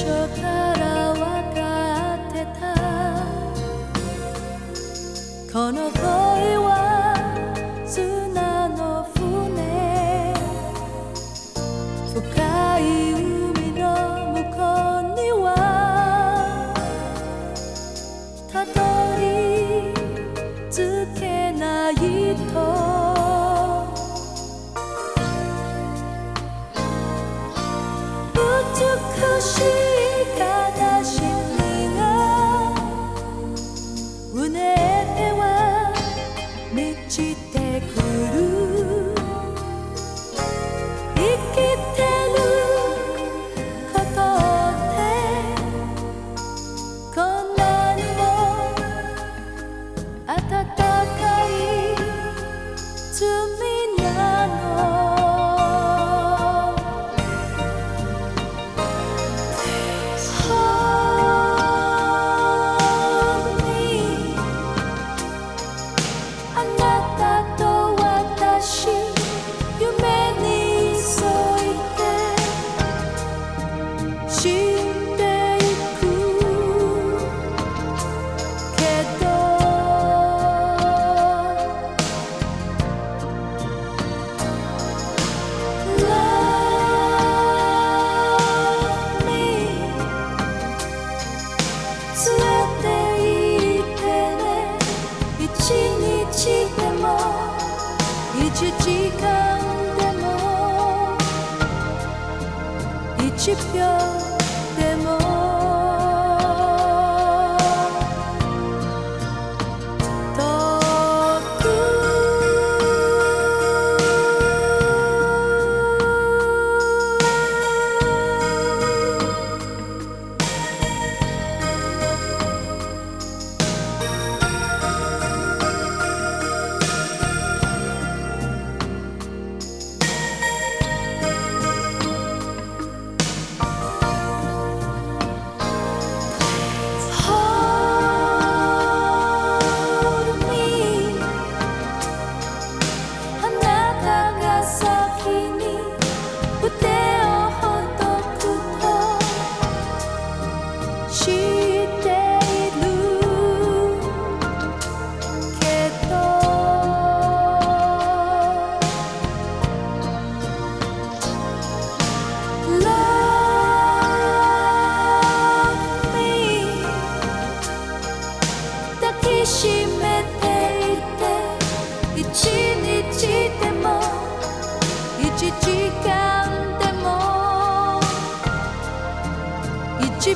初から分かってた。この恋は砂の船。深い海の向こうには。たどり着けないと。美しい venait. shipyard.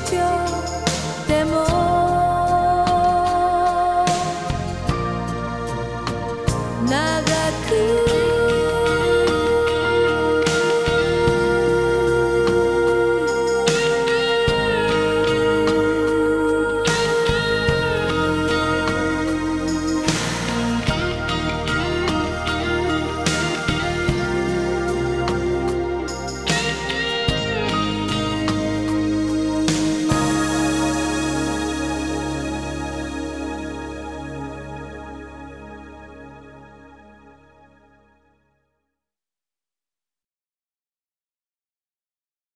家